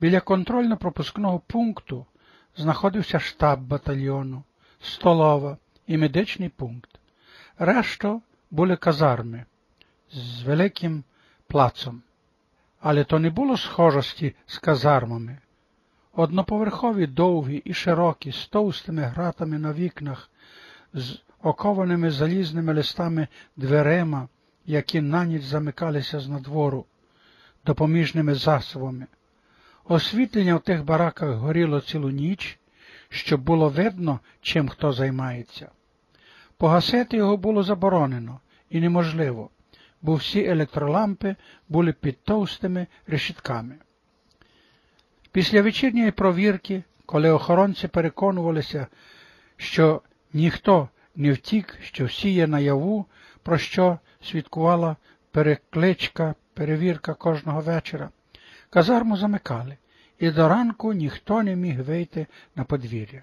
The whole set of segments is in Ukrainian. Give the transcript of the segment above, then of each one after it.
Біля контрольно-пропускного пункту знаходився штаб батальйону, столова і медичний пункт. Решта були казарми з великим плацом. Але то не було схожості з казармами. Одноповерхові довгі і широкі, з товстими гратами на вікнах, з окованими залізними листами дверима, які на ніч замикалися з надвору, допоміжними засобами. Освітлення в тих бараках горіло цілу ніч, щоб було видно, чим хто займається. Погасити його було заборонено і неможливо, бо всі електролампи були під товстими решітками. Після вечірньої провірки, коли охоронці переконувалися, що ніхто не втік, що всі є наяву, про що свідкувала перекличка, перевірка кожного вечора, казарму замикали, і до ранку ніхто не міг вийти на подвір'я.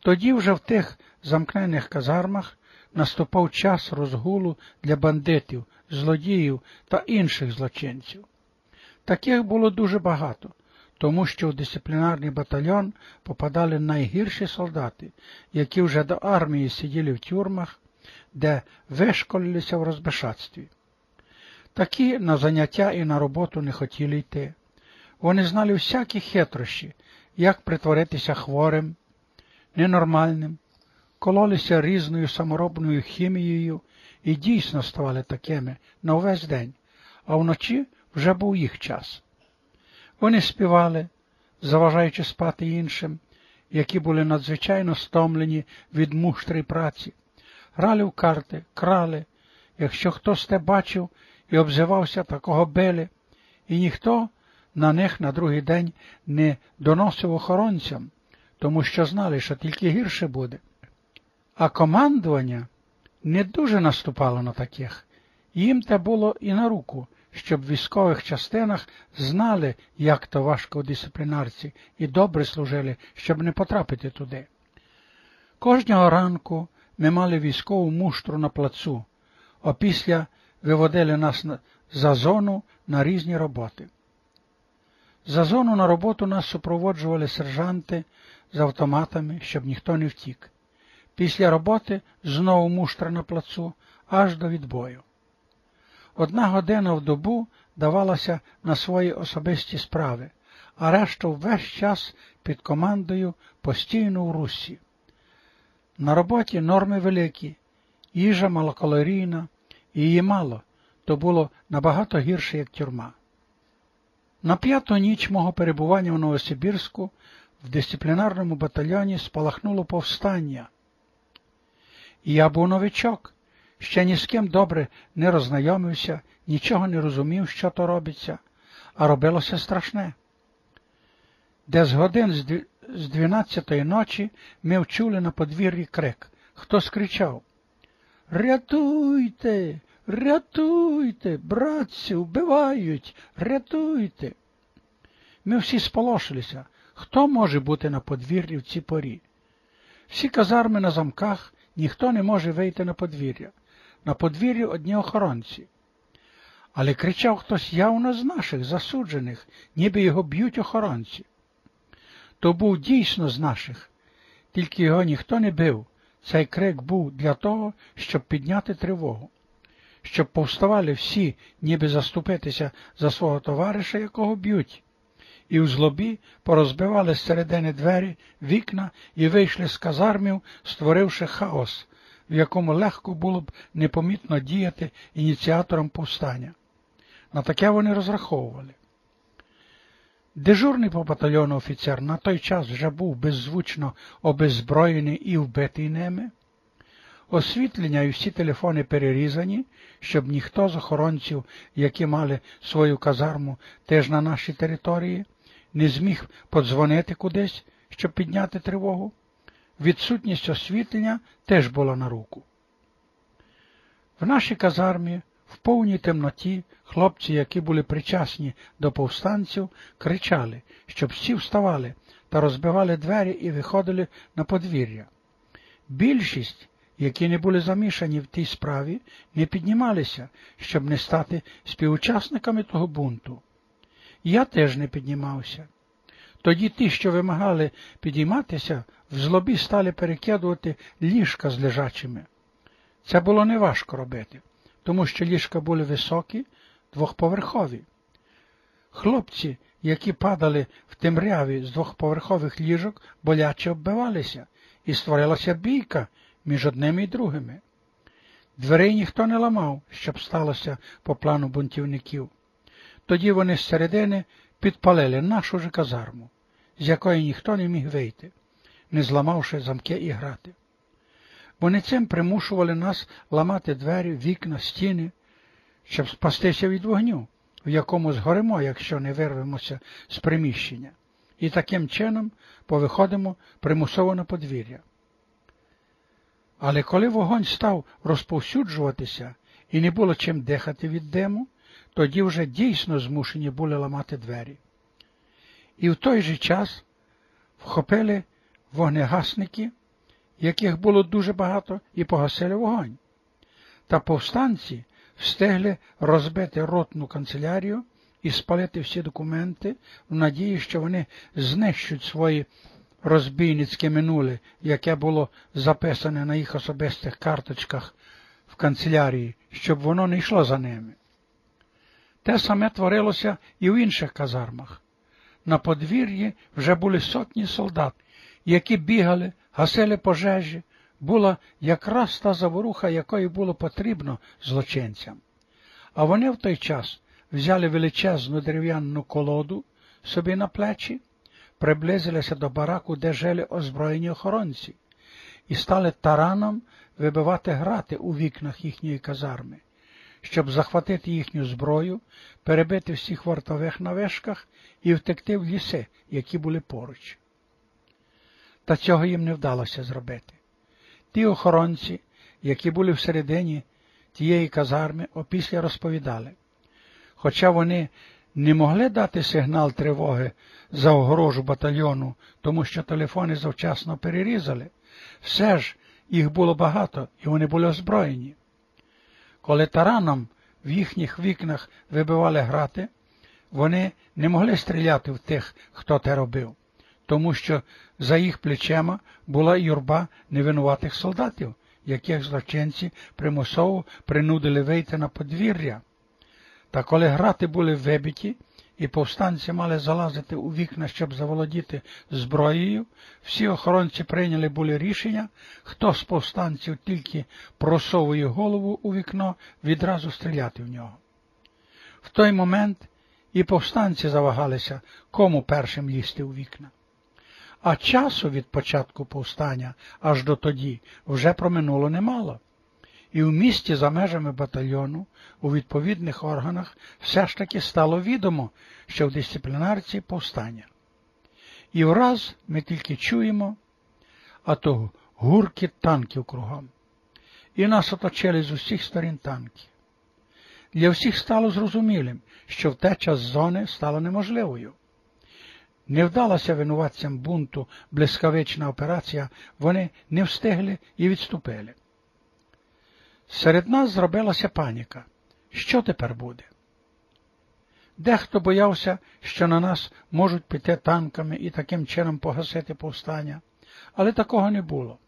Тоді вже в тих замкнених казармах наступав час розгулу для бандитів, злодіїв та інших злочинців. Таких було дуже багато, тому що в дисциплінарний батальйон попадали найгірші солдати, які вже до армії сиділи в тюрмах, де вишколилися в розбишатстві. Такі на заняття і на роботу не хотіли йти. Вони знали всякі хитрощі, як притворитися хворим, ненормальним, кололися різною саморобною хімією і дійсно ставали такими на увесь день, а вночі вже був їх час. Вони співали, заважаючи спати іншим, які були надзвичайно стомлені від муштри праці, грали в карти, крали, якщо хтось те бачив і обзивався, такого били, і ніхто на них на другий день не доносив охоронцям, тому що знали, що тільки гірше буде. А командування не дуже наступало на таких, їм те було і на руку, щоб в військових частинах знали, як то важко у дисциплінарці, і добре служили, щоб не потрапити туди. Кожного ранку ми мали військову муштру на плацу, опісля виводили нас за зону на різні роботи. За зону на роботу нас супроводжували сержанти з автоматами, щоб ніхто не втік. Після роботи знову муштра на плацу аж до відбою. Одна година в добу давалася на свої особисті справи, а решту весь час під командою постійно в русі. На роботі норми великі, їжа малокалорійна, її мало, то було набагато гірше, як тюрма. На п'яту ніч мого перебування в Новосибірську в дисциплінарному батальйоні спалахнуло повстання. І я був новичок, ще ні з ким добре не роззнайомився, нічого не розумів, що то робиться, а робилося страшне. Де з годин з дванадцятої ночі ми вчули на подвір'ї крик. Хтось кричав Рятуйте, рятуйте, братці, вбивають, рятуйте. Ми всі сполошилися. Хто може бути на подвір'ї в цій порі? Всі казарми на замках, ніхто не може вийти на подвір'я. На подвір'ї одні охоронці. Але кричав хтось явно з наших засуджених, ніби його б'ють охоронці. То був дійсно з наших, тільки його ніхто не бив. Цей крик був для того, щоб підняти тривогу, щоб повставали всі, ніби заступитися за свого товариша, якого б'ють, і в злобі порозбивали з двері, вікна і вийшли з казармів, створивши хаос, в якому легко було б непомітно діяти ініціатором повстання. На таке вони розраховували. Дежурний по батальйону офіцер на той час вже був беззвучно обеззброєний і вбитий ними. Освітлення і всі телефони перерізані, щоб ніхто з охоронців, які мали свою казарму теж на нашій території, не зміг подзвонити кудись, щоб підняти тривогу. Відсутність освітлення теж була на руку. В нашій казармі в повній темноті хлопці, які були причасні до повстанців, кричали, щоб всі вставали та розбивали двері і виходили на подвір'я. Більшість, які не були замішані в тій справі, не піднімалися, щоб не стати співучасниками того бунту. Я теж не піднімався. Тоді ті, що вимагали підійматися, в злобі стали перекидувати ліжка з лежачими. Це було неважко робити, тому що ліжка були високі, двохповерхові. Хлопці, які падали в темряві з двохповерхових ліжок, боляче оббивалися, і створилася бійка між одними і другими. Дверей ніхто не ламав, щоб сталося по плану бунтівників. Тоді вони зсередини підпалили нашу же казарму, з якої ніхто не міг вийти, не зламавши замки і грати. Вони цим примушували нас ламати двері, вікна, стіни, щоб спастися від вогню, в якому згоримо, якщо не вирвемося з приміщення, і таким чином повиходимо примусово на подвір'я. Але коли вогонь став розповсюджуватися і не було чим дихати від диму, тоді вже дійсно змушені були ламати двері. І в той же час вхопили вогнегасники, яких було дуже багато, і погасили вогонь. Та повстанці встигли розбити ротну канцелярію і спалити всі документи в надії, що вони знищуть свої розбійницьке минуле, яке було записане на їх особистих карточках в канцелярії, щоб воно не йшло за ними. Те саме творилося і в інших казармах. На подвір'ї вже були сотні солдат, які бігали, гасили пожежі, була якраз та заворуха, якої було потрібно злочинцям. А вони в той час взяли величезну дерев'яну колоду собі на плечі, приблизилися до бараку, де жили озброєні охоронці, і стали тараном вибивати грати у вікнах їхньої казарми щоб захватити їхню зброю, перебити всіх вартових на вишках і втекти в ліси, які були поруч. Та цього їм не вдалося зробити. Ті охоронці, які були всередині тієї казарми, опісля розповідали, хоча вони не могли дати сигнал тривоги за огорожу батальйону, тому що телефони завчасно перерізали, все ж їх було багато і вони були озброєні. Коли тараном в їхніх вікнах вибивали грати, вони не могли стріляти в тих, хто те робив, тому що за їх плечима була юрба невинуватих солдатів, яких злочинці примусово принудили вийти на подвір'я. Та коли грати були вибиті, і повстанці мали залазити у вікна, щоб заволодіти зброєю, всі охоронці прийняли були рішення, хто з повстанців тільки просовує голову у вікно, відразу стріляти в нього. В той момент і повстанці завагалися, кому першим лізти у вікна. А часу від початку повстання аж до тоді вже проминуло немало і в місті за межами батальйону у відповідних органах все ж таки стало відомо, що в дисциплінарці повстання. І враз ми тільки чуємо, а то гурки танків кругом. І нас оточили з усіх сторін танки. Для всіх стало зрозумілим, що втеча з зони стала неможливою. Не вдалася винуватцям бунту блискавична операція, вони не встигли і відступили. Серед нас зробилася паніка. Що тепер буде? Дехто боявся, що на нас можуть піти танками і таким чином погасити повстання, але такого не було.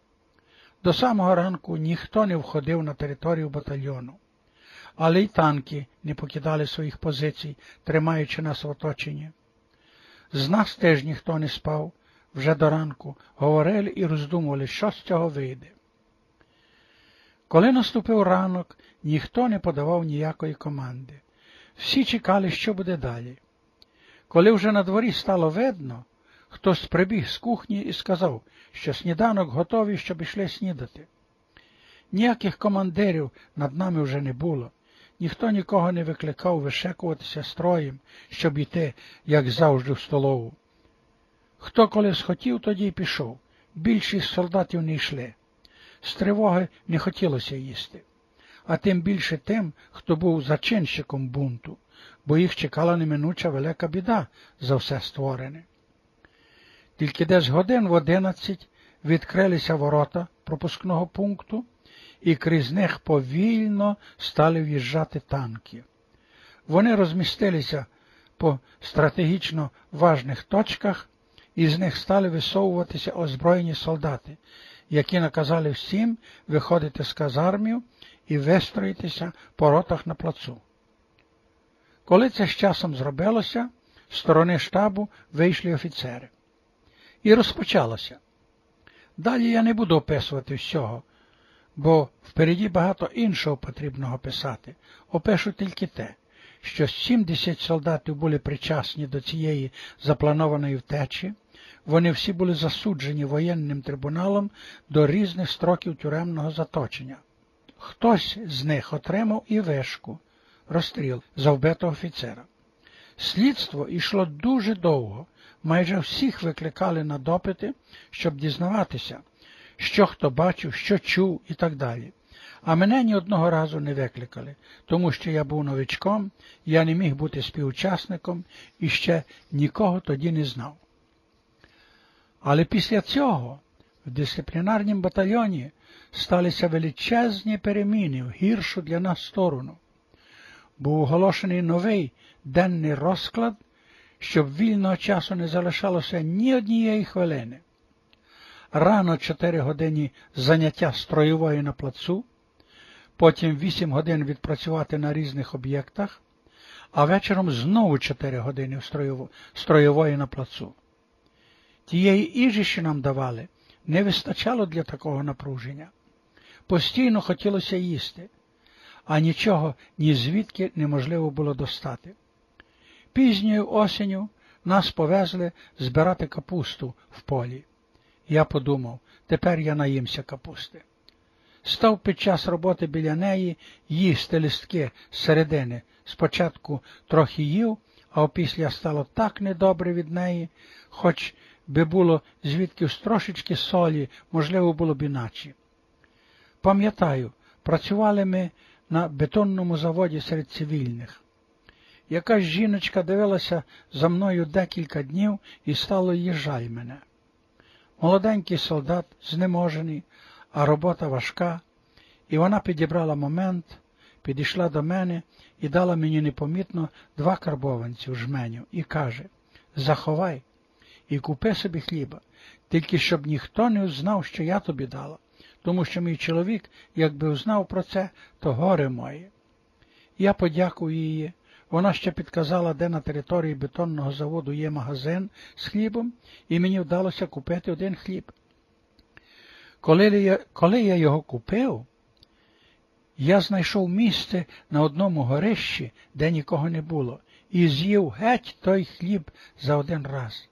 До самого ранку ніхто не входив на територію батальйону, але й танки не покидали своїх позицій, тримаючи нас в оточенні. З нас теж ніхто не спав, вже до ранку говорили і роздумували, що з цього вийде. Коли наступив ранок, ніхто не подавав ніякої команди. Всі чекали, що буде далі. Коли вже на дворі стало видно, хтось прибіг з кухні і сказав, що сніданок готовий, щоб йшли снідати. Ніяких командирів над нами вже не було, ніхто нікого не викликав вишекуватися строєм, щоб йти, як завжди, в столову. Хто коли схотів, тоді й пішов. Більшість солдатів не йшли. З тривоги не хотілося їсти, а тим більше тим, хто був зачинщиком бунту, бо їх чекала неминуча велика біда за все створене. Тільки десь годин в одинадцять відкрилися ворота пропускного пункту, і крізь них повільно стали в'їжджати танки. Вони розмістилися по стратегічно важних точках із них стали висовуватися озброєні солдати, які наказали всім виходити з казармів і вистроїтися по ротах на плацу. Коли це з часом зробилося, з сторони штабу вийшли офіцери. І розпочалося. Далі я не буду описувати всього, бо впереді багато іншого потрібного писати. Опишу тільки те, що 70 солдатів були причасні до цієї запланованої втечі, вони всі були засуджені воєнним трибуналом до різних строків тюремного заточення. Хтось з них отримав і вишку, розстріл за вбитого офіцера. Слідство йшло дуже довго, майже всіх викликали на допити, щоб дізнаватися, що хто бачив, що чув і так далі. А мене ні одного разу не викликали, тому що я був новичком, я не міг бути співучасником і ще нікого тоді не знав. Але після цього в дисциплінарнім батальйоні сталися величезні переміни в гіршу для нас сторону. Був оголошений новий денний розклад, щоб вільного часу не залишалося ні однієї хвилини. Рано 4 години заняття строєвої на плацу, потім 8 годин відпрацювати на різних об'єктах, а вечором знову 4 години строєвої на плацу. Тієї їжі, що нам давали, не вистачало для такого напруження. Постійно хотілося їсти, а нічого ні звідки неможливо було достати. Пізньою осінню нас повезли збирати капусту в полі. Я подумав, тепер я наїмся капусти. Став під час роботи біля неї їсти листки з середини. Спочатку трохи їв, а опісля стало так недобре від неї, хоч би було звідки трошечки солі, можливо, було б іначе. Пам'ятаю, працювали ми на бетонному заводі серед цивільних. Якась жіночка дивилася за мною декілька днів і стало їй жаль мене. Молоденький солдат, знеможений, а робота важка, і вона підібрала момент, підійшла до мене і дала мені непомітно два карбованці в жменю і каже Заховай і купи собі хліба, тільки щоб ніхто не узнав, що я тобі дала, тому що мій чоловік, якби узнав про це, то горе моє. Я подякую її. Вона ще підказала, де на території бетонного заводу є магазин з хлібом, і мені вдалося купити один хліб. Коли я, коли я його купив, я знайшов місце на одному горищі, де нікого не було, і з'їв геть той хліб за один раз.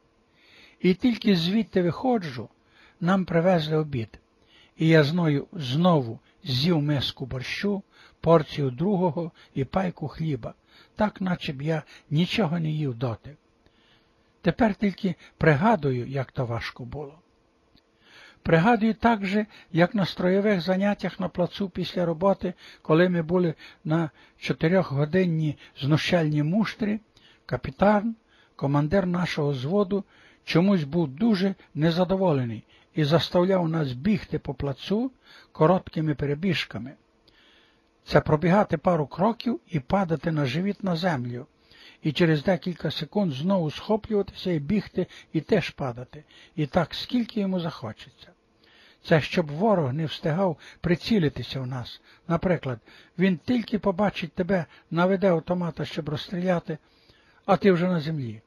І тільки звідти виходжу, нам привезли обід, і я зною знову з'їв миску борщу, порцію другого і пайку хліба, так наче б я нічого не їв доти. Тепер тільки пригадую, як то важко було. Пригадую так же, як на строєвих заняттях на плацу після роботи, коли ми були на чотирьохгодинній знущальній муштрі, капітан, командир нашого зводу, чомусь був дуже незадоволений і заставляв нас бігти по плацу короткими перебіжками. Це пробігати пару кроків і падати на живіт на землю, і через декілька секунд знову схоплюватися і бігти і теж падати, і так скільки йому захочеться. Це щоб ворог не встигав прицілитися в нас. Наприклад, він тільки побачить тебе, наведе автомата, щоб розстріляти, а ти вже на землі.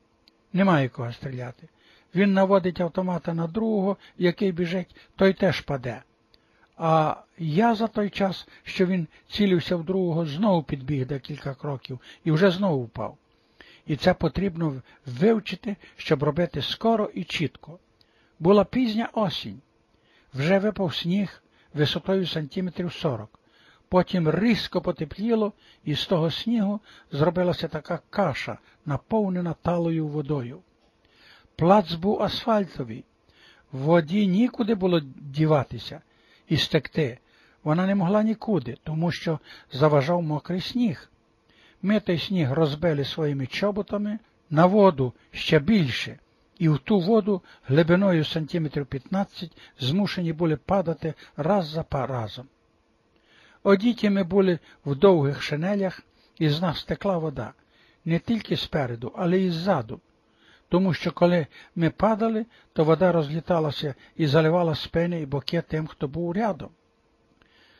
Немає кого стріляти. Він наводить автомата на другого, який біжить, той теж паде. А я за той час, що він цілився в другого, знову підбіг декілька кроків і вже знову впав. І це потрібно вивчити, щоб робити скоро і чітко. Була пізня осінь. Вже випав сніг висотою сантиметрів сорок. Потім різко потепліло, і з того снігу зробилася така каша, наповнена талою водою. Плац був асфальтовий, в воді нікуди було діватися і стекти. Вона не могла нікуди, тому що заважав мокрий сніг. Ми той сніг розбили своїми чоботами на воду ще більше, і в ту воду глибиною сантиметрів 15 змушені були падати раз за разом. Одіті ми були в довгих шинелях, і з нас текла вода, не тільки спереду, але й ззаду. Тому що коли ми падали, то вода розліталася і заливала спини і боки тим, хто був рядом.